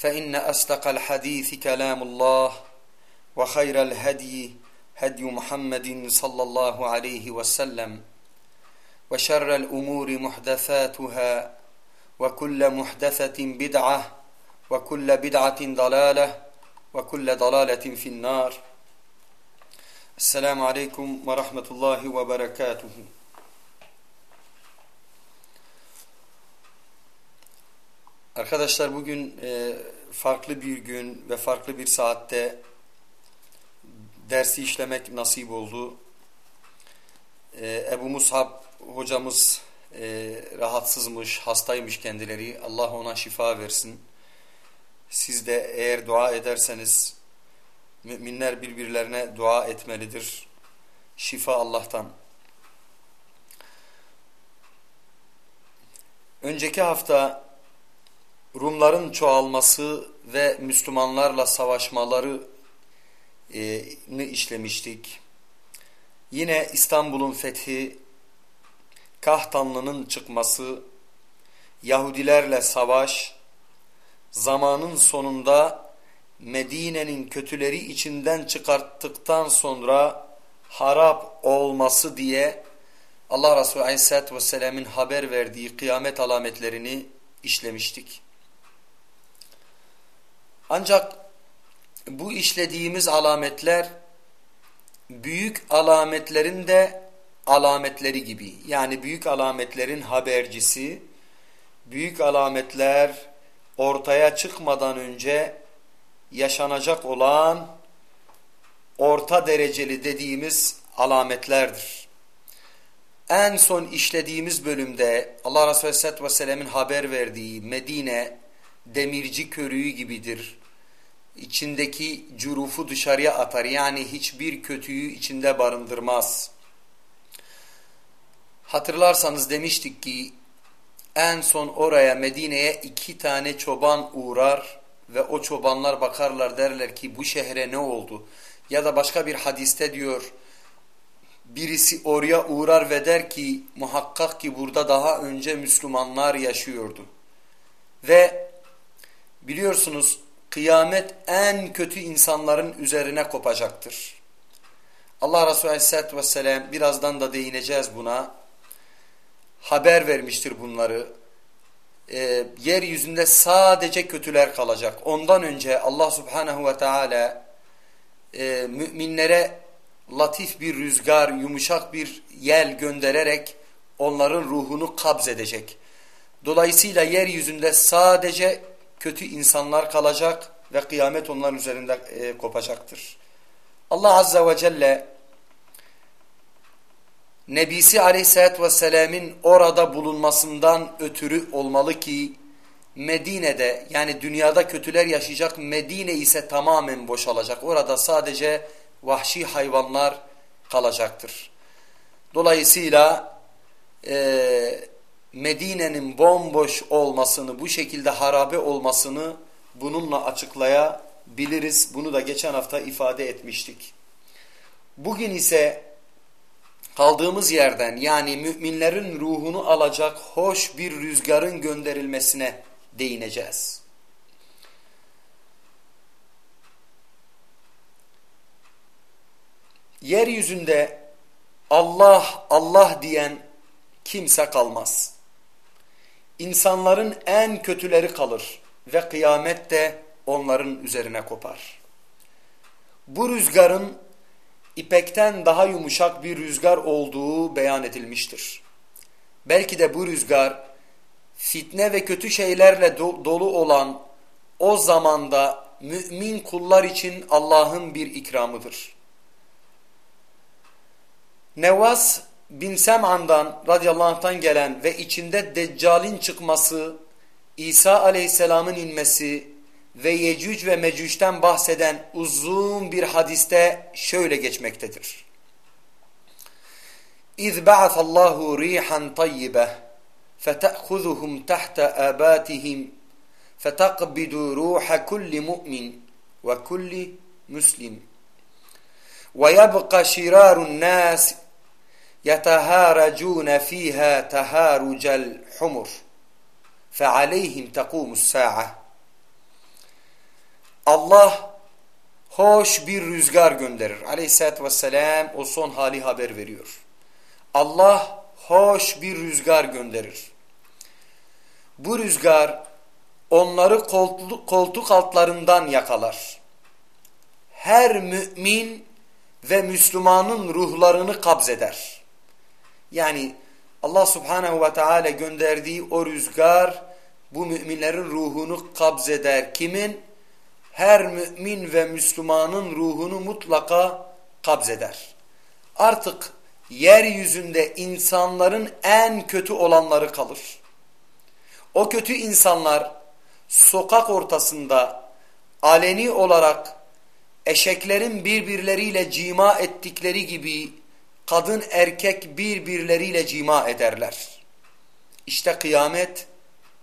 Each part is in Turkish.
فإن أصدق الحديث كلام الله وخير الهدي هدي محمد صلى الله عليه وسلم وشر الأمور محدثاتها وكل محدثة بدعة وكل بدعة ضلالة وكل ضلالة في النار. السلام عليكم ورحمة الله وبركاته. Arkadaşlar bugün e, farklı bir gün ve farklı bir saatte dersi işlemek nasip oldu. E, Ebu Musab hocamız e, rahatsızmış, hastaymış kendileri. Allah ona şifa versin. Siz de eğer dua ederseniz müminler birbirlerine dua etmelidir. Şifa Allah'tan. Önceki hafta Rumların çoğalması ve Müslümanlarla savaşmaları ni işlemiştik. Yine İstanbul'un fethi, Kahtanlı'nın çıkması, Yahudilerle savaş, zamanın sonunda Medine'nin kötüleri içinden çıkarttıktan sonra harap olması diye Allah Resulü Aleyhisselatü Vesselam'ın haber verdiği kıyamet alametlerini işlemiştik. Ancak bu işlediğimiz alametler büyük alametlerin de alametleri gibi. Yani büyük alametlerin habercisi, büyük alametler ortaya çıkmadan önce yaşanacak olan orta dereceli dediğimiz alametlerdir. En son işlediğimiz bölümde Allah Resulü Aleyhisselatü Vesselam'ın haber verdiği Medine demirci körüğü gibidir içindeki curufu dışarıya atar. Yani hiçbir kötüyü içinde barındırmaz. Hatırlarsanız demiştik ki en son oraya Medine'ye iki tane çoban uğrar ve o çobanlar bakarlar derler ki bu şehre ne oldu? Ya da başka bir hadiste diyor birisi oraya uğrar ve der ki muhakkak ki burada daha önce Müslümanlar yaşıyordu. Ve biliyorsunuz kıyamet en kötü insanların üzerine kopacaktır. Allah Resulü Aleyhisselatü Vesselam birazdan da değineceğiz buna. Haber vermiştir bunları. E, yeryüzünde sadece kötüler kalacak. Ondan önce Allah Subhanahu ve Teala e, müminlere latif bir rüzgar, yumuşak bir yel göndererek onların ruhunu kabz edecek. Dolayısıyla yeryüzünde sadece kötü insanlar kalacak ve kıyamet onların üzerinde e, kopacaktır. Allah Azze ve Celle Nebisi Aleyhisselatü Vesselam'ın orada bulunmasından ötürü olmalı ki Medine'de yani dünyada kötüler yaşayacak Medine ise tamamen boşalacak. Orada sadece vahşi hayvanlar kalacaktır. Dolayısıyla e, Medine'nin bomboş olmasını, bu şekilde harabe olmasını bununla açıklayabiliriz. Bunu da geçen hafta ifade etmiştik. Bugün ise kaldığımız yerden yani müminlerin ruhunu alacak hoş bir rüzgarın gönderilmesine değineceğiz. Yeryüzünde Allah Allah diyen kimse kalmaz. İnsanların en kötüleri kalır ve kıyamet de onların üzerine kopar. Bu rüzgarın ipekten daha yumuşak bir rüzgar olduğu beyan edilmiştir. Belki de bu rüzgar fitne ve kötü şeylerle do dolu olan o zamanda mümin kullar için Allah'ın bir ikramıdır. Nevas bin Sem'an'dan radıyallahu anh'tan gelen ve içinde Deccal'in çıkması, İsa aleyhisselamın inmesi ve Yecüc ve Mecüc'ten bahseden uzun bir hadiste şöyle geçmektedir. Ba'athallahu rihan tayyibe feta'khuzuhum tahta abatihim fetaqbidu ruha kulli mu'min ve kulli muslim ve yabqa şirarun nas يتهارجون فيها تهارج الحمر فعليهم تقوم الساعة Allah hoş bir rüzgar gönderir. Aleyhisselatü vesselam o son hali haber veriyor. Allah hoş bir rüzgar gönderir. Bu rüzgar onları koltuk, koltuk altlarından yakalar. Her mümin ve Müslümanın ruhlarını kabzeder. Yani Allah subhanehu ve teala gönderdiği o rüzgar bu müminlerin ruhunu kabzeder. Kimin? Her mümin ve Müslümanın ruhunu mutlaka kabzeder. Artık yeryüzünde insanların en kötü olanları kalır. O kötü insanlar sokak ortasında aleni olarak eşeklerin birbirleriyle cima ettikleri gibi kadın erkek birbirleriyle cima ederler. İşte kıyamet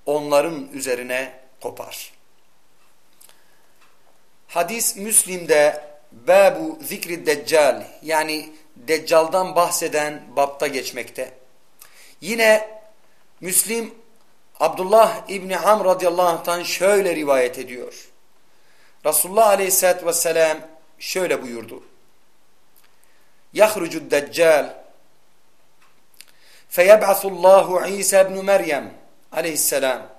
onların üzerine kopar. Hadis Müslim'de Babu Zikri Deccal yani Deccal'dan bahseden bapta geçmekte. Yine Müslim Abdullah İbni Amr radıyallahu anh'tan şöyle rivayet ediyor. Resulullah aleyhissalatü vesselam şöyle buyurdu. يخرج الدجال. فيبعث الله عيسى بن مريم عليه السلام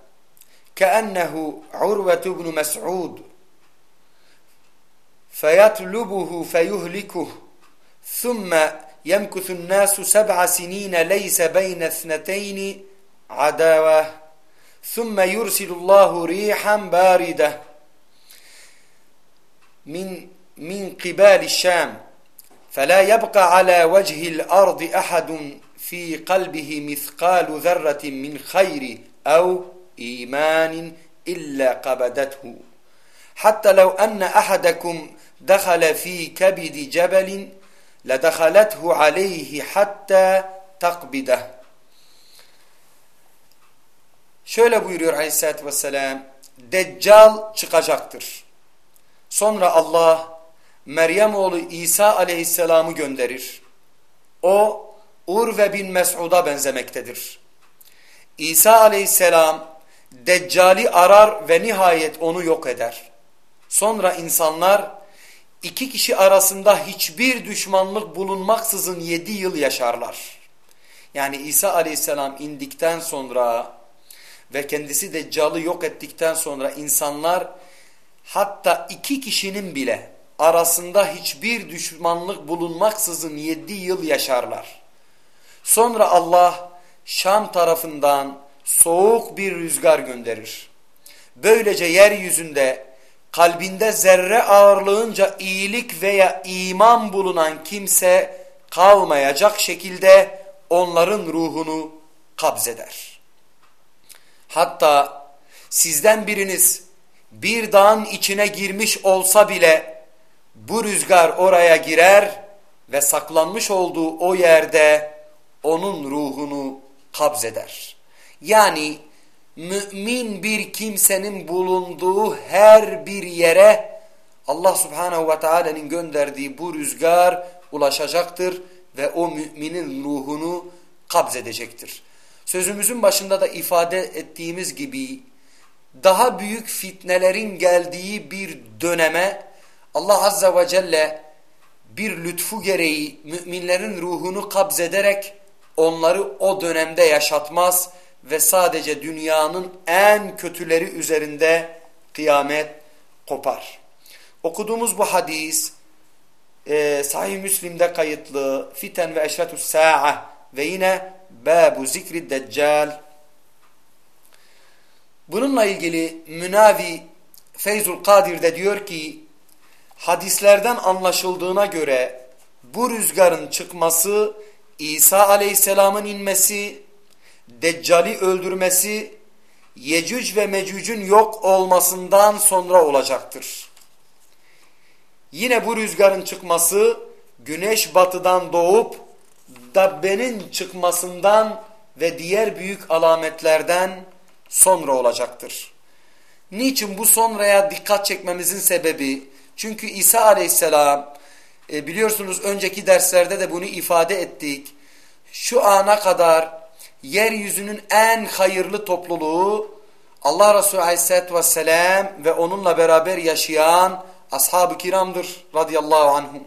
كأنه عروة بن مسعود. فيطلبه فيهلكه ثم يمكث الناس سبع سنين ليس بين اثنتين عداوة ثم يرسل الله ريحا باردة من من قبال الشام. فلا يبقى على وجه الأرض أحد في قلبه مثقال ذرة من خير أو إيمان إلا قبدته حتى لو أن أحدكم دخل في كبد جبل لدخلته عليه حتى takbide. Şöyle buyuruyor aleyhissalatü vesselam. Deccal çıkacaktır. Sonra Allah Meryem oğlu İsa aleyhisselamı gönderir. O Urve bin Mes'ud'a benzemektedir. İsa aleyhisselam Deccali arar ve nihayet onu yok eder. Sonra insanlar iki kişi arasında hiçbir düşmanlık bulunmaksızın yedi yıl yaşarlar. Yani İsa aleyhisselam indikten sonra ve kendisi Deccal'ı yok ettikten sonra insanlar hatta iki kişinin bile arasında hiçbir düşmanlık bulunmaksızın yedi yıl yaşarlar. Sonra Allah Şam tarafından soğuk bir rüzgar gönderir. Böylece yeryüzünde kalbinde zerre ağırlığınca iyilik veya iman bulunan kimse kalmayacak şekilde onların ruhunu kabzeder. Hatta sizden biriniz bir dağın içine girmiş olsa bile bu rüzgar oraya girer ve saklanmış olduğu o yerde onun ruhunu kabzeder. Yani mümin bir kimsenin bulunduğu her bir yere Allah subhanehu ve teala'nın gönderdiği bu rüzgar ulaşacaktır ve o müminin ruhunu kabzedecektir. Sözümüzün başında da ifade ettiğimiz gibi daha büyük fitnelerin geldiği bir döneme Allah azze ve celle bir lütfu gereği müminlerin ruhunu kabzederek onları o dönemde yaşatmaz ve sadece dünyanın en kötüleri üzerinde kıyamet kopar. Okuduğumuz bu hadis e, Sahih Müslim'de kayıtlı Fiten ve Eşretü's Sa'a ve yine Babu Zikri Deccal Bununla ilgili Münavi Feyzul Kadir'de diyor ki hadislerden anlaşıldığına göre bu rüzgarın çıkması İsa Aleyhisselam'ın inmesi, Deccal'i öldürmesi, Yecüc ve Mecüc'ün yok olmasından sonra olacaktır. Yine bu rüzgarın çıkması güneş batıdan doğup Dabbe'nin çıkmasından ve diğer büyük alametlerden sonra olacaktır. Niçin bu sonraya dikkat çekmemizin sebebi? Çünkü İsa aleyhisselam e, biliyorsunuz önceki derslerde de bunu ifade ettik. Şu ana kadar yeryüzünün en hayırlı topluluğu Allah Resulü aleyhisselatü vesselam ve onunla beraber yaşayan ashab-ı kiramdır radıyallahu anhum.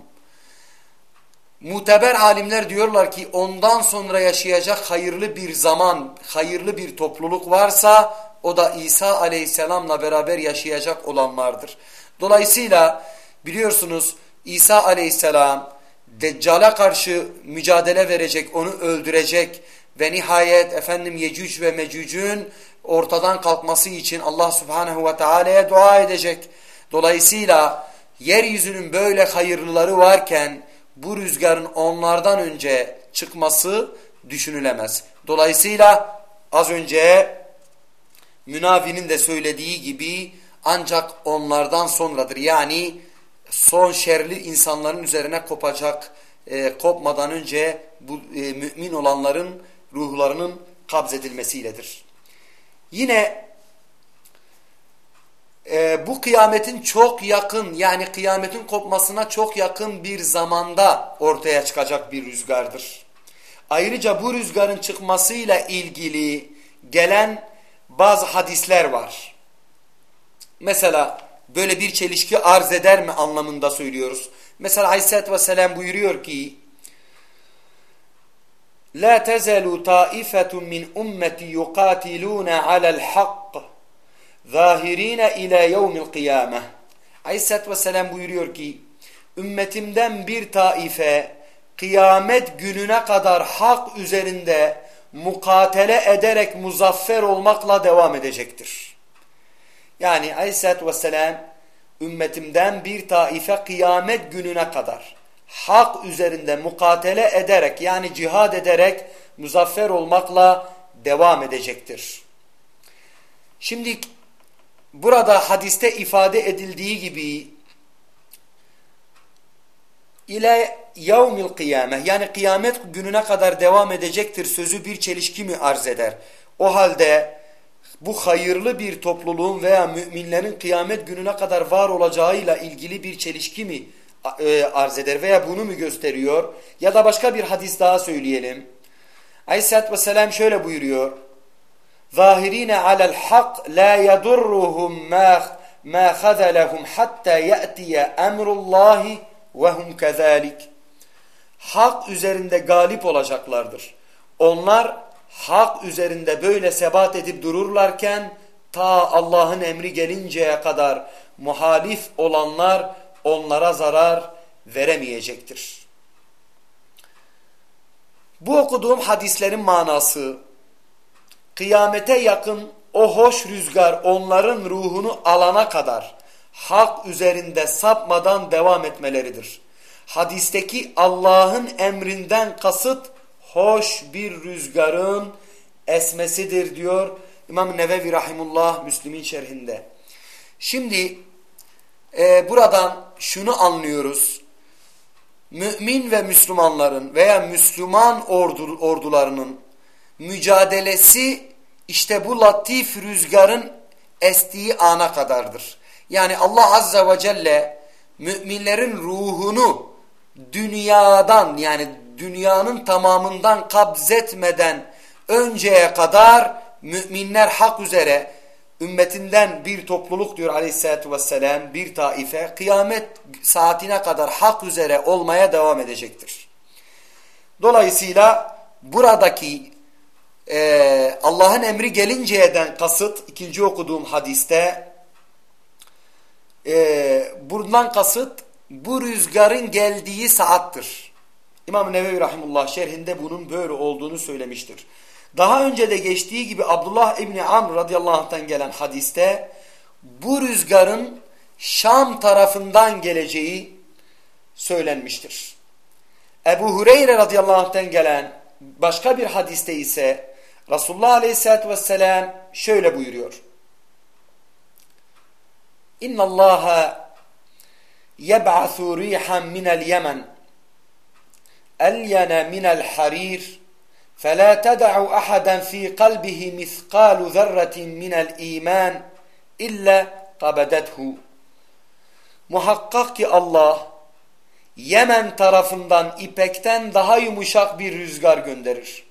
Muteber alimler diyorlar ki ondan sonra yaşayacak hayırlı bir zaman, hayırlı bir topluluk varsa o da İsa aleyhisselamla beraber yaşayacak olanlardır. Dolayısıyla biliyorsunuz İsa aleyhisselam Deccal'a karşı mücadele verecek, onu öldürecek ve nihayet efendim Yecüc ve Mecüc'ün ortadan kalkması için Allah subhanehu ve teala'ya dua edecek. Dolayısıyla yeryüzünün böyle hayırlıları varken bu rüzgarın onlardan önce çıkması düşünülemez. Dolayısıyla az önce Münavi'nin de söylediği gibi ancak onlardan sonradır. Yani son şerli insanların üzerine kopacak, e, kopmadan önce bu e, mümin olanların ruhlarının kabzedilmesiyledir. Yine e, bu kıyametin çok yakın yani kıyametin kopmasına çok yakın bir zamanda ortaya çıkacak bir rüzgardır. Ayrıca bu rüzgarın çıkmasıyla ilgili gelen bazı hadisler var. Mesela böyle bir çelişki arz eder mi anlamında söylüyoruz. Mesela Aleyhisselatü Vesselam buyuruyor ki La tezelu taifetun min ummeti yukatiluna alel haqq zahirine ila yevmil kıyame. Aleyhisselatü Vesselam buyuruyor ki ümmetimden bir taife kıyamet gününe kadar hak üzerinde mukatele ederek muzaffer olmakla devam edecektir. Yani Aleyhisselatü Vesselam ümmetimden bir taife kıyamet gününe kadar hak üzerinde mukatele ederek yani cihad ederek muzaffer olmakla devam edecektir. Şimdi burada hadiste ifade edildiği gibi ile yevmil kıyame yani kıyamet gününe kadar devam edecektir sözü bir çelişki mi arz eder? O halde bu hayırlı bir topluluğun veya müminlerin kıyamet gününe kadar var olacağıyla ilgili bir çelişki mi e, arz eder veya bunu mu gösteriyor? Ya da başka bir hadis daha söyleyelim. Aleyhisselatü Vesselam şöyle buyuruyor. ظاهرين على الحق لا يضرهم ما ما خذلهم حتى يأتي أمر الله وهم كذلك Hak üzerinde galip olacaklardır. Onlar hak üzerinde böyle sebat edip dururlarken ta Allah'ın emri gelinceye kadar muhalif olanlar onlara zarar veremeyecektir. Bu okuduğum hadislerin manası kıyamete yakın o hoş rüzgar onların ruhunu alana kadar hak üzerinde sapmadan devam etmeleridir. Hadisteki Allah'ın emrinden kasıt hoş bir rüzgarın esmesidir diyor İmam Nevevi Rahimullah Müslümin şerhinde. Şimdi e, buradan şunu anlıyoruz. Mümin ve Müslümanların veya Müslüman ordu, ordularının mücadelesi işte bu latif rüzgarın estiği ana kadardır. Yani Allah Azze ve Celle müminlerin ruhunu dünyadan yani dünyanın tamamından kabzetmeden önceye kadar müminler hak üzere ümmetinden bir topluluk diyor aleyhissalatü vesselam bir taife kıyamet saatine kadar hak üzere olmaya devam edecektir. Dolayısıyla buradaki e, Allah'ın emri gelinceyeden kasıt ikinci okuduğum hadiste e, buradan kasıt bu rüzgarın geldiği saattir. İmam Nevevi Rahimullah şerhinde bunun böyle olduğunu söylemiştir. Daha önce de geçtiği gibi Abdullah İbni Amr radıyallahu anh'tan gelen hadiste bu rüzgarın Şam tarafından geleceği söylenmiştir. Ebu Hureyre radıyallahu anh'tan gelen başka bir hadiste ise Resulullah aleyhissalatü vesselam şöyle buyuruyor. İnna Allaha yeb'athu rihan minel yemen elyene minel harir فلا تدع أحدا في قلبه مثقال ذرة من الإيمان إلا قبدته Muhakkak ki Allah Yemen tarafından ipekten daha yumuşak bir rüzgar gönderir.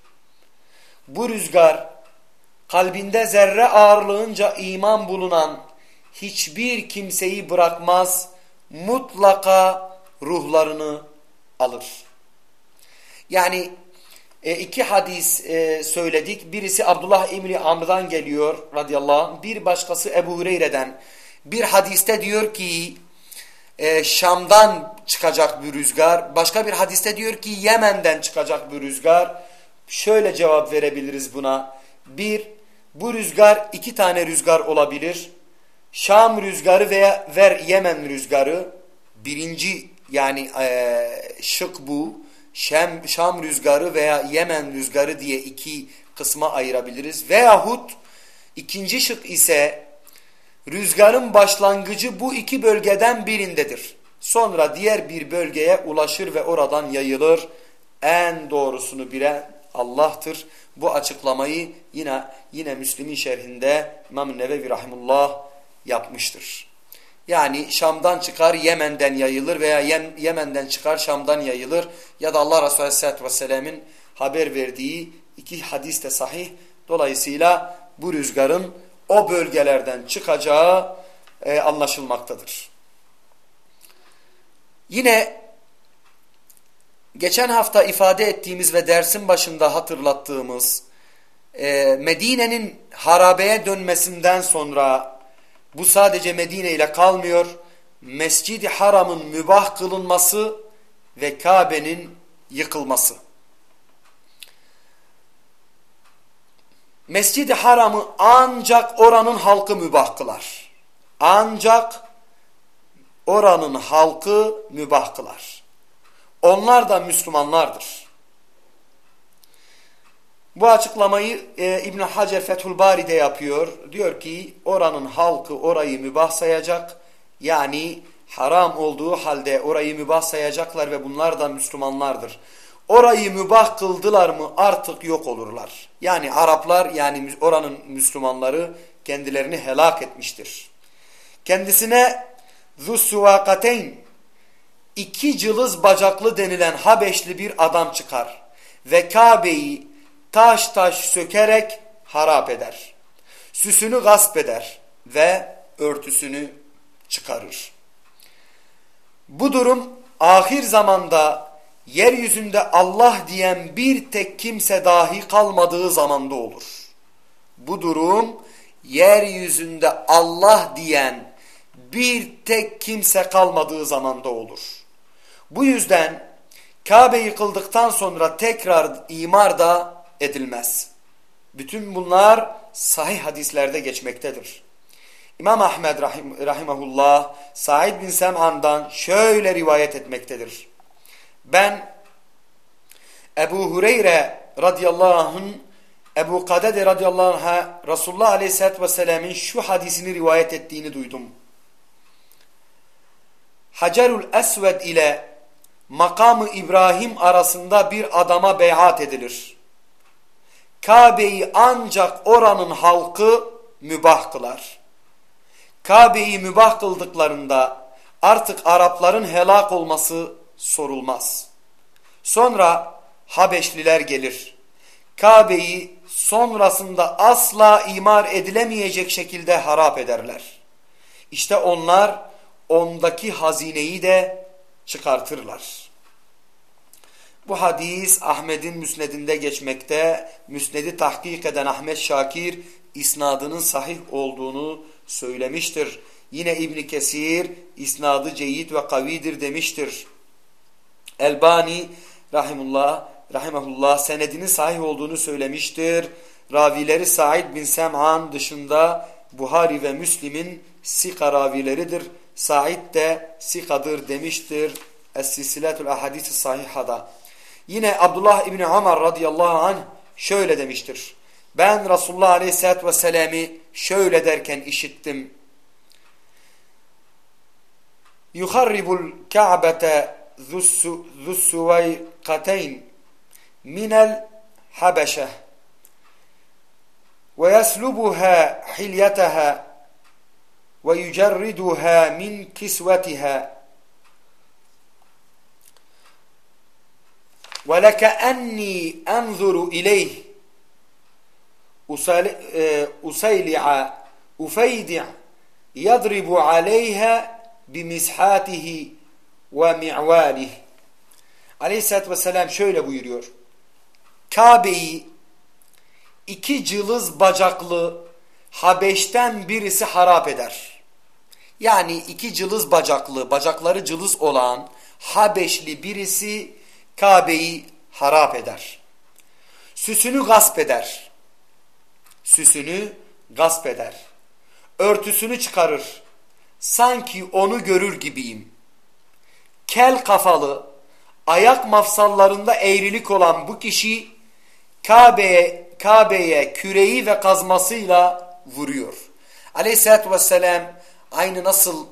Bu rüzgar kalbinde zerre ağırlığınca iman bulunan hiçbir kimseyi bırakmaz, mutlaka ruhlarını alır. Yani e, iki hadis e, söyledik. Birisi Abdullah İbni Amr'dan geliyor radıyallahu anh. Bir başkası Ebu Hureyre'den. Bir hadiste diyor ki e, Şam'dan çıkacak bir rüzgar. Başka bir hadiste diyor ki Yemen'den çıkacak bir rüzgar. Şöyle cevap verebiliriz buna. Bir, bu rüzgar iki tane rüzgar olabilir. Şam rüzgarı veya ver Yemen rüzgarı. Birinci yani e, şık bu. Şam, Şam rüzgarı veya Yemen rüzgarı diye iki kısma ayırabiliriz. Veyahut ikinci şık ise rüzgarın başlangıcı bu iki bölgeden birindedir. Sonra diğer bir bölgeye ulaşır ve oradan yayılır. En doğrusunu bilen Allah'tır. Bu açıklamayı yine yine Müslim'in şerhinde İmam Nevevi Rahimullah yapmıştır. Yani Şam'dan çıkar Yemen'den yayılır veya Yem, Yemen'den çıkar Şam'dan yayılır. Ya da Allah Resulü Aleyhisselatü Vesselam'ın haber verdiği iki hadis de sahih. Dolayısıyla bu rüzgarın o bölgelerden çıkacağı e, anlaşılmaktadır. Yine geçen hafta ifade ettiğimiz ve dersin başında hatırlattığımız e, Medine'nin harabeye dönmesinden sonra bu sadece Medine ile kalmıyor. Mescid-i Haram'ın mübah kılınması ve Kabe'nin yıkılması. Mescid-i Haram'ı ancak oranın halkı mübah kılar. Ancak oranın halkı mübah kılar. Onlar da Müslümanlardır. Bu açıklamayı e, İbn Hacer Fethül Bari'de yapıyor. Diyor ki oranın halkı orayı mübah sayacak. Yani haram olduğu halde orayı mübah sayacaklar ve bunlar da Müslümanlardır. Orayı mübah kıldılar mı artık yok olurlar. Yani Araplar yani oranın Müslümanları kendilerini helak etmiştir. Kendisine Zussuvakateyn iki cılız bacaklı denilen Habeşli bir adam çıkar ve Kabe'yi taş taş sökerek harap eder. Süsünü gasp eder ve örtüsünü çıkarır. Bu durum ahir zamanda yeryüzünde Allah diyen bir tek kimse dahi kalmadığı zamanda olur. Bu durum yeryüzünde Allah diyen bir tek kimse kalmadığı zamanda olur. Bu yüzden Kabe yıkıldıktan sonra tekrar imar da edilmez. Bütün bunlar sahih hadislerde geçmektedir. İmam Ahmed rahim, rahimahullah Said bin Sem'an'dan şöyle rivayet etmektedir. Ben Ebu Hureyre radıyallahu anh'ın Ebu Kadede radıyallahu anh'a Resulullah aleyhissalatü vesselam'ın şu hadisini rivayet ettiğini duydum. Hacerul Esved ile makamı İbrahim arasında bir adama beyat edilir. Kabe'yi ancak oranın halkı mübah kılar. Kabe'yi mübah kıldıklarında artık Arapların helak olması sorulmaz. Sonra Habeşliler gelir. Kabe'yi sonrasında asla imar edilemeyecek şekilde harap ederler. İşte onlar ondaki hazineyi de çıkartırlar. Bu hadis Ahmet'in müsnedinde geçmekte. Müsnedi tahkik eden Ahmet Şakir isnadının sahih olduğunu söylemiştir. Yine İbn Kesir isnadı ceyid ve kavidir demiştir. Elbani rahimullah rahimehullah senedinin sahih olduğunu söylemiştir. Ravileri Said bin Sem'an dışında Buhari ve Müslim'in sika ravileridir. Said de sikadır demiştir. Es-Silsilatul Ahadis-i Sahiha'da. Yine Abdullah İbni Ömer radıyallahu anh şöyle demiştir. Ben Resulullah aleyhissalatü vesselam'ı şöyle derken işittim. Yuharribul ka'bete zussuvaykateyn minel habeşe ve yeslubuha hilyeteha ve yücerriduha min kisvetiha ولكأني أنظر إليه أسيلع أفيدع يضرب عليها بمسحاته ومعواله Aleyhisselatü Vesselam şöyle buyuruyor. Kabe'yi iki cılız bacaklı Habeş'ten birisi harap eder. Yani iki cılız bacaklı, bacakları cılız olan Habeşli birisi Kabe'yi harap eder. Süsünü gasp eder. Süsünü gasp eder. Örtüsünü çıkarır. Sanki onu görür gibiyim. Kel kafalı, ayak mafsallarında eğrilik olan bu kişi Kabe'ye Kabe'ye küreği ve kazmasıyla vuruyor. Aleyhisselatü vesselam aynı nasıl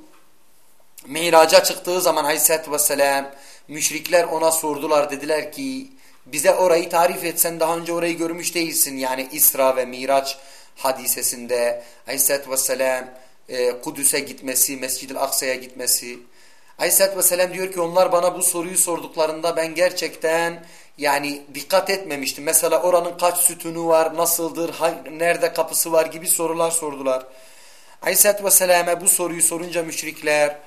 Miraca çıktığı zaman Aleyhisselatü vesselam Müşrikler ona sordular dediler ki bize orayı tarif etsen daha önce orayı görmüş değilsin. Yani İsra ve Miraç hadisesinde Aleyhisselatü Vesselam e, Kudüs'e gitmesi, Mescid-i Aksa'ya gitmesi. Aleyhisselatü Vesselam diyor ki onlar bana bu soruyu sorduklarında ben gerçekten yani dikkat etmemiştim. Mesela oranın kaç sütunu var, nasıldır, nerede kapısı var gibi sorular sordular. Aleyhisselatü Vesselam'a bu soruyu sorunca müşrikler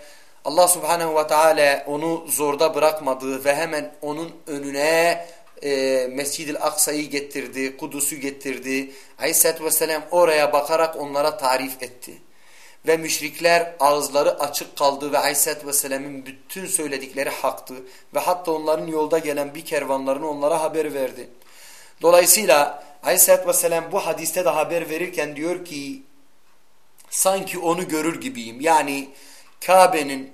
Allah subhanehu ve teala onu zorda bırakmadı ve hemen onun önüne e, Mescid-i Aksa'yı getirdi, Kudüs'ü getirdi. Aleyhisselatü Vesselam oraya bakarak onlara tarif etti. Ve müşrikler ağızları açık kaldı ve Aleyhisselatü Vesselam'ın bütün söyledikleri haktı. Ve hatta onların yolda gelen bir kervanlarını onlara haber verdi. Dolayısıyla Aleyhisselatü Vesselam bu hadiste de haber verirken diyor ki sanki onu görür gibiyim. Yani Kabe'nin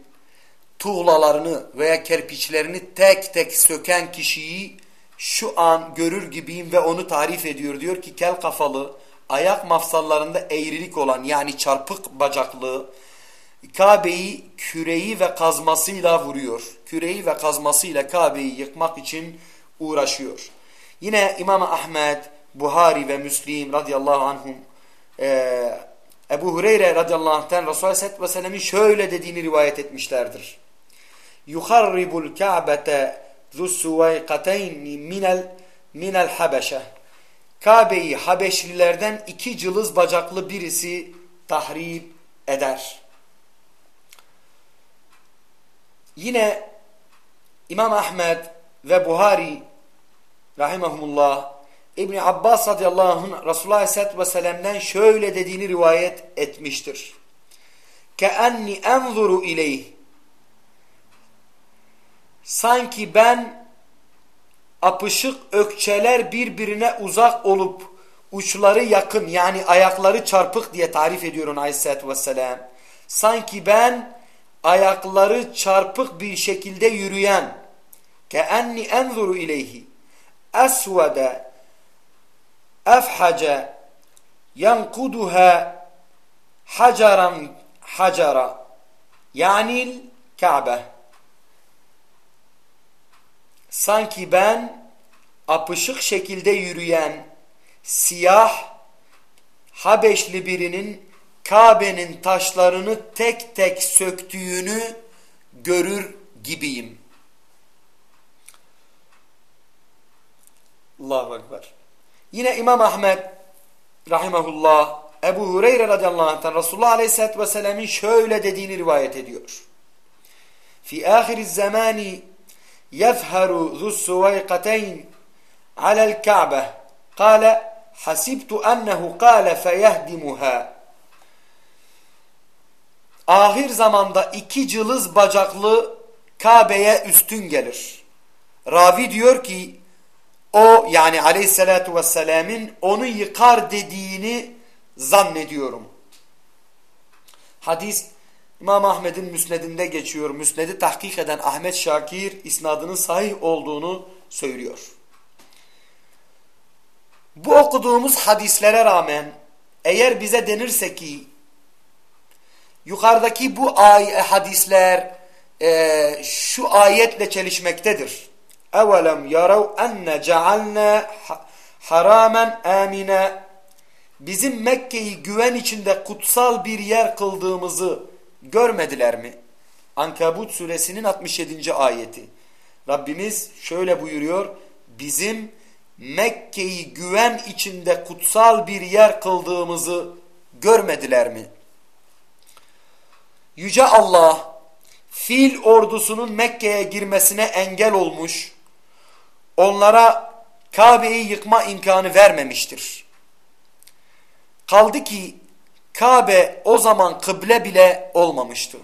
tuğlalarını veya kerpiçlerini tek tek söken kişiyi şu an görür gibiyim ve onu tarif ediyor. Diyor ki kel kafalı, ayak mafsallarında eğrilik olan yani çarpık bacaklı Kabe'yi küreği ve kazmasıyla vuruyor. Küreği ve kazmasıyla Kabe'yi yıkmak için uğraşıyor. Yine İmam Ahmed, Buhari ve Müslim radıyallahu anhum e, Ebu Hureyre radıyallahu anh'ten Resulullah sallallahu aleyhi ve sellemin şöyle dediğini rivayet etmişlerdir. Yuharribul Ka'bete zussuvaykateyn minel minel habeşe. Kabe'yi Habeşlilerden iki cılız bacaklı birisi tahrip eder. Yine İmam Ahmed ve Buhari rahimahumullah İbni Abbas radıyallahu anh Resulullah aleyhissalatü vesselam'dan şöyle dediğini rivayet etmiştir. Keenni enzuru ileyh Sanki ben apışık ökçeler birbirine uzak olup uçları yakın yani ayakları çarpık diye tarif ediyor onu aleyhissalatü vesselam. Sanki ben ayakları çarpık bir şekilde yürüyen keenni enzuru ileyhi esvede efhace yankuduha hacaran hacara yani Kabe sanki ben apışık şekilde yürüyen siyah Habeşli birinin Kabe'nin taşlarını tek tek söktüğünü görür gibiyim. Allahu Ekber. Yine İmam Ahmet rahimahullah Ebu Hureyre radıyallahu anh'tan Resulullah aleyhissalatü vesselam'ın şöyle dediğini rivayet ediyor. Fi ahiriz zamani yefharu zus suvayqateyn alel ka'be kâle hasibtu ennehu kâle feyehdimuha ahir zamanda iki cılız bacaklı Kabe'ye üstün gelir. Ravi diyor ki o yani aleyhissalatu vesselam'ın onu yıkar dediğini zannediyorum. Hadis İmam Ahmet'in müsnedinde geçiyor. Müsnedi tahkik eden Ahmet Şakir isnadının sahih olduğunu söylüyor. Bu okuduğumuz hadislere rağmen eğer bize denirse ki yukarıdaki bu hadisler e, şu ayetle çelişmektedir. اَوَلَمْ يَرَوْ اَنَّ جَعَلْنَا haramen amine bizim Mekke'yi güven içinde kutsal bir yer kıldığımızı görmediler mi? Ankabut suresinin 67. ayeti. Rabbimiz şöyle buyuruyor. Bizim Mekke'yi güven içinde kutsal bir yer kıldığımızı görmediler mi? Yüce Allah fil ordusunun Mekke'ye girmesine engel olmuş, onlara Kabe'yi yıkma imkanı vermemiştir. Kaldı ki Kabe o zaman kıble bile olmamıştı.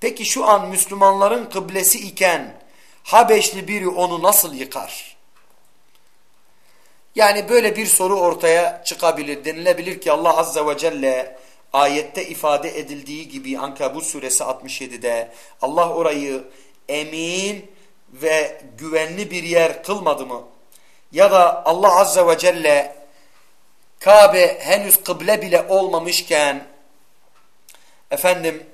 Peki şu an Müslümanların kıblesi iken Habeşli biri onu nasıl yıkar? Yani böyle bir soru ortaya çıkabilir. Denilebilir ki Allah Azze ve Celle ayette ifade edildiği gibi Ankabut suresi 67'de Allah orayı emin ve güvenli bir yer kılmadı mı? Ya da Allah Azze ve Celle Kabe henüz kıble bile olmamışken efendim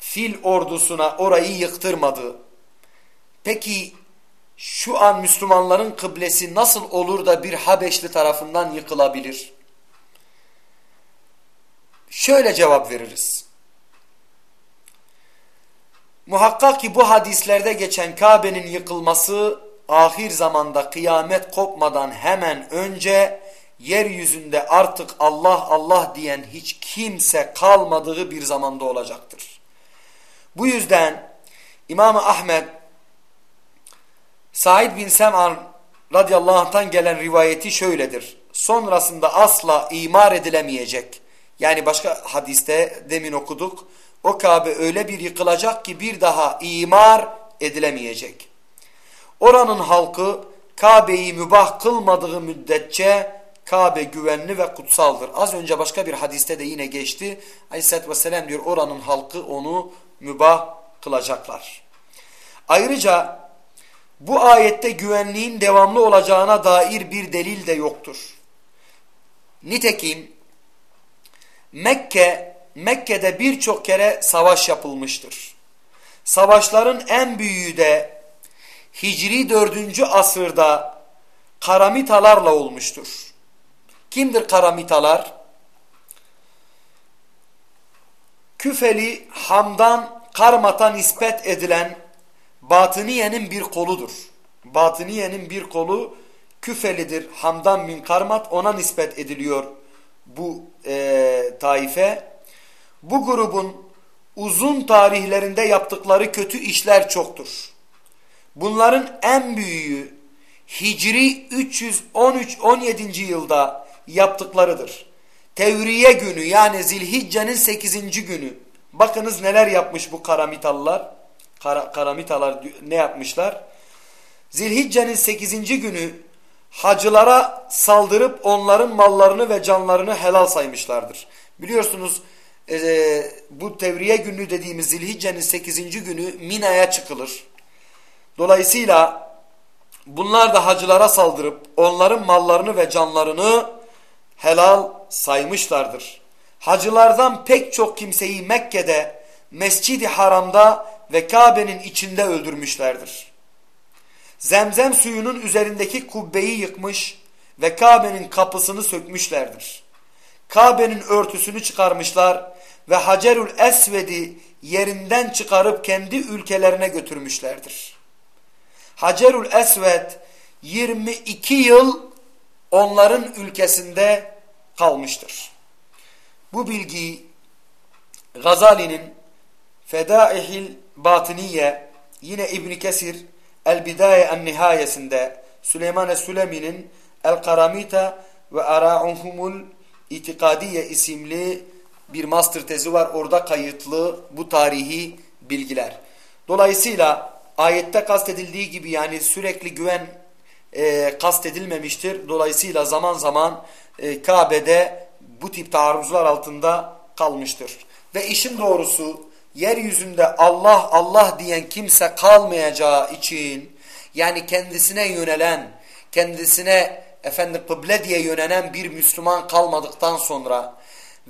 fil ordusuna orayı yıktırmadı. Peki şu an Müslümanların kıblesi nasıl olur da bir Habeşli tarafından yıkılabilir? Şöyle cevap veririz. Muhakkak ki bu hadislerde geçen Kabe'nin yıkılması ahir zamanda kıyamet kopmadan hemen önce yeryüzünde artık Allah Allah diyen hiç kimse kalmadığı bir zamanda olacaktır. Bu yüzden İmam Ahmed Said bin Sem'an radıyallahu anh'tan gelen rivayeti şöyledir. Sonrasında asla imar edilemeyecek. Yani başka hadiste demin okuduk. O Kabe öyle bir yıkılacak ki bir daha imar edilemeyecek. Oranın halkı Kabe'yi mübah kılmadığı müddetçe Kabe güvenli ve kutsaldır. Az önce başka bir hadiste de yine geçti. Aleyhisselatü Vesselam diyor oranın halkı onu mübah kılacaklar. Ayrıca bu ayette güvenliğin devamlı olacağına dair bir delil de yoktur. Nitekim Mekke, Mekke'de birçok kere savaş yapılmıştır. Savaşların en büyüğü de Hicri 4. asırda karamitalarla olmuştur. Kimdir karamitalar? Küfeli Hamdan Karmat'a nispet edilen Batıniye'nin bir koludur. Batıniye'nin bir kolu Küfelidir. Hamdan bin Karmat ona nispet ediliyor bu e, taife. Bu grubun uzun tarihlerinde yaptıkları kötü işler çoktur. Bunların en büyüğü Hicri 313-17. yılda yaptıklarıdır. Tevriye günü yani Zilhicce'nin 8. günü. Bakınız neler yapmış bu karamitalılar. Kara, karamitalar ne yapmışlar? Zilhicce'nin 8. günü hacılara saldırıp onların mallarını ve canlarını helal saymışlardır. Biliyorsunuz e, bu tevriye günü dediğimiz Zilhicce'nin 8. günü Mina'ya çıkılır. Dolayısıyla bunlar da hacılara saldırıp onların mallarını ve canlarını helal saymışlardır. Hacılardan pek çok kimseyi Mekke'de, Mescid-i Haram'da ve Kabe'nin içinde öldürmüşlerdir. Zemzem suyunun üzerindeki kubbeyi yıkmış ve Kabe'nin kapısını sökmüşlerdir. Kabe'nin örtüsünü çıkarmışlar ve Hacerül Esved'i yerinden çıkarıp kendi ülkelerine götürmüşlerdir. Hacerul Esved 22 yıl onların ülkesinde kalmıştır. Bu bilgiyi Gazali'nin Fedaihil Batiniye yine İbn Kesir El Bidaye en Nihayesinde Süleyman Sülemi'nin El Karamita ve Ara'uhumul İtikadiye isimli bir master tezi var. Orada kayıtlı bu tarihi bilgiler. Dolayısıyla ayette kastedildiği gibi yani sürekli güven e, kastedilmemiştir. Dolayısıyla zaman zaman e, Kabe'de bu tip taarruzlar altında kalmıştır. Ve işin doğrusu yeryüzünde Allah Allah diyen kimse kalmayacağı için yani kendisine yönelen, kendisine efendim kıble diye yönelen bir Müslüman kalmadıktan sonra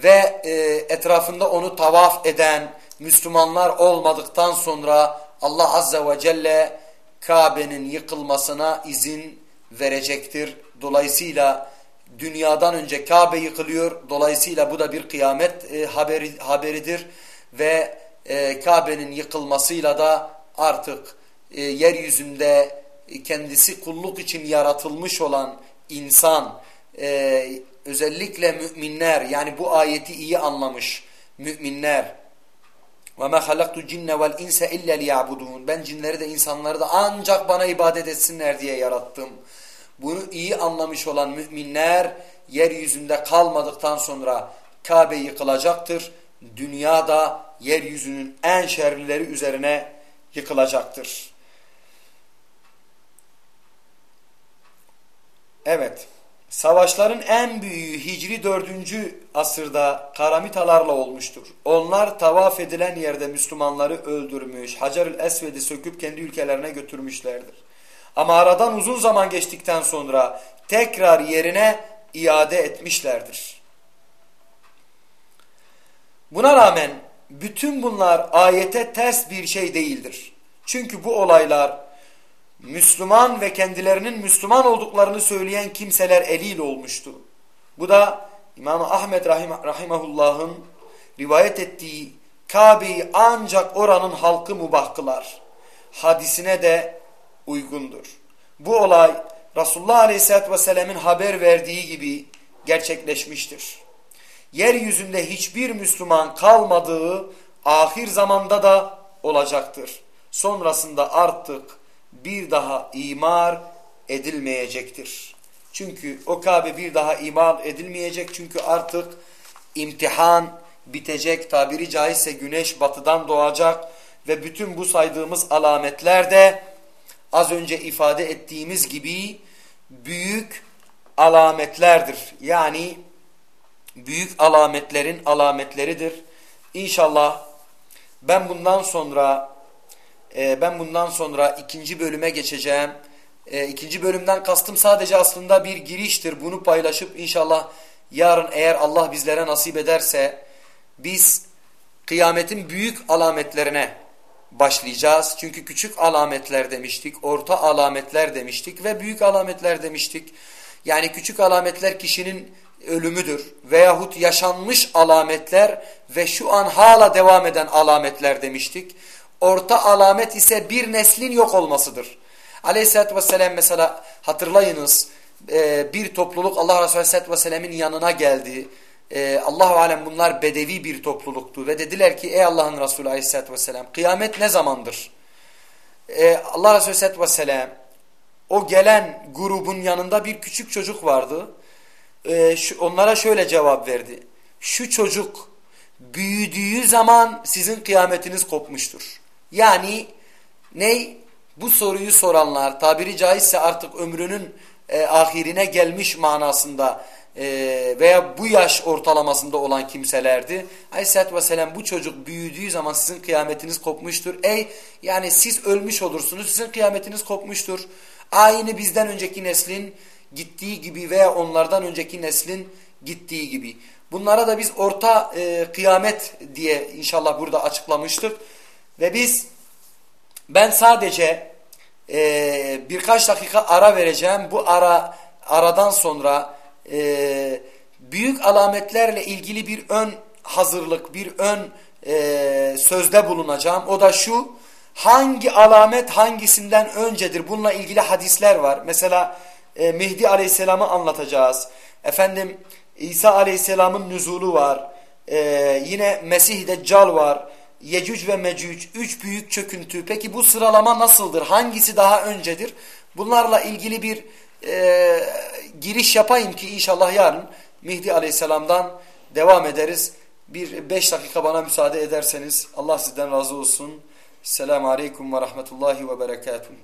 ve e, etrafında onu tavaf eden Müslümanlar olmadıktan sonra Allah Azze ve Celle Kabe'nin yıkılmasına izin verecektir. Dolayısıyla dünyadan önce Kabe yıkılıyor. Dolayısıyla bu da bir kıyamet e, haberi, haberidir. Ve e, Kabe'nin yıkılmasıyla da artık e, yeryüzünde kendisi kulluk için yaratılmış olan insan e, özellikle müminler yani bu ayeti iyi anlamış müminler ve ma halaktu cinne vel insa illa liyabudun. Ben cinleri de insanları da ancak bana ibadet etsinler diye yarattım. Bunu iyi anlamış olan müminler yeryüzünde kalmadıktan sonra Kabe yıkılacaktır. Dünya da yeryüzünün en şerlileri üzerine yıkılacaktır. Evet. Savaşların en büyüğü Hicri 4. asırda karamitalarla olmuştur. Onlar tavaf edilen yerde Müslümanları öldürmüş, Hacerül Esved'i söküp kendi ülkelerine götürmüşlerdir. Ama aradan uzun zaman geçtikten sonra tekrar yerine iade etmişlerdir. Buna rağmen bütün bunlar ayete ters bir şey değildir. Çünkü bu olaylar Müslüman ve kendilerinin Müslüman olduklarını söyleyen kimseler eliyle olmuştu. Bu da İmam Ahmet Rahim, Rahimahullah'ın rivayet ettiği Kabe'yi ancak oranın halkı mubah kılar. Hadisine de uygundur. Bu olay Resulullah Aleyhisselatü Vesselam'ın haber verdiği gibi gerçekleşmiştir. Yeryüzünde hiçbir Müslüman kalmadığı ahir zamanda da olacaktır. Sonrasında artık bir daha imar edilmeyecektir. Çünkü o Kabe bir daha imar edilmeyecek çünkü artık imtihan bitecek tabiri caizse güneş batıdan doğacak ve bütün bu saydığımız alametler de az önce ifade ettiğimiz gibi büyük alametlerdir. Yani büyük alametlerin alametleridir. İnşallah ben bundan sonra e, ben bundan sonra ikinci bölüme geçeceğim. E, ikinci bölümden kastım sadece aslında bir giriştir. Bunu paylaşıp inşallah yarın eğer Allah bizlere nasip ederse biz kıyametin büyük alametlerine başlayacağız. Çünkü küçük alametler demiştik, orta alametler demiştik ve büyük alametler demiştik. Yani küçük alametler kişinin ölümüdür veyahut yaşanmış alametler ve şu an hala devam eden alametler demiştik. Orta alamet ise bir neslin yok olmasıdır. Aleyhisselatü Vesselam mesela hatırlayınız e, bir topluluk Allah Resulü Aleyhisselatü Vesselam'ın yanına geldi. E, Allahu Alem bunlar bedevi bir topluluktu ve dediler ki ey Allah'ın Resulü Aleyhisselatü Vesselam kıyamet ne zamandır? E, Allah Resulü Aleyhisselatü Vesselam o gelen grubun yanında bir küçük çocuk vardı. Onlara şöyle cevap verdi. Şu çocuk büyüdüğü zaman sizin kıyametiniz kopmuştur. Yani ne? Bu soruyu soranlar tabiri caizse artık ömrünün e, ahirine gelmiş manasında e, veya bu yaş ortalamasında olan kimselerdi. Aleyhisselatü Vesselam bu çocuk büyüdüğü zaman sizin kıyametiniz kopmuştur. Ey yani siz ölmüş olursunuz sizin kıyametiniz kopmuştur. Aynı bizden önceki neslin gittiği gibi veya onlardan önceki neslin gittiği gibi. Bunlara da biz orta e, kıyamet diye inşallah burada açıklamıştık. Ve biz ben sadece e, birkaç dakika ara vereceğim. Bu ara aradan sonra e, büyük alametlerle ilgili bir ön hazırlık, bir ön e, sözde bulunacağım. O da şu hangi alamet hangisinden öncedir? Bununla ilgili hadisler var. Mesela e, Mehdi Aleyhisselam'ı anlatacağız. Efendim İsa Aleyhisselam'ın nüzulu var. E, yine Mesih Deccal var. Yecüc ve Mecüc. Üç büyük çöküntü. Peki bu sıralama nasıldır? Hangisi daha öncedir? Bunlarla ilgili bir e, giriş yapayım ki inşallah yarın Mehdi Aleyhisselam'dan devam ederiz. Bir beş dakika bana müsaade ederseniz Allah sizden razı olsun. Selamun Aleyküm ve Rahmetullahi ve Berekatuhu.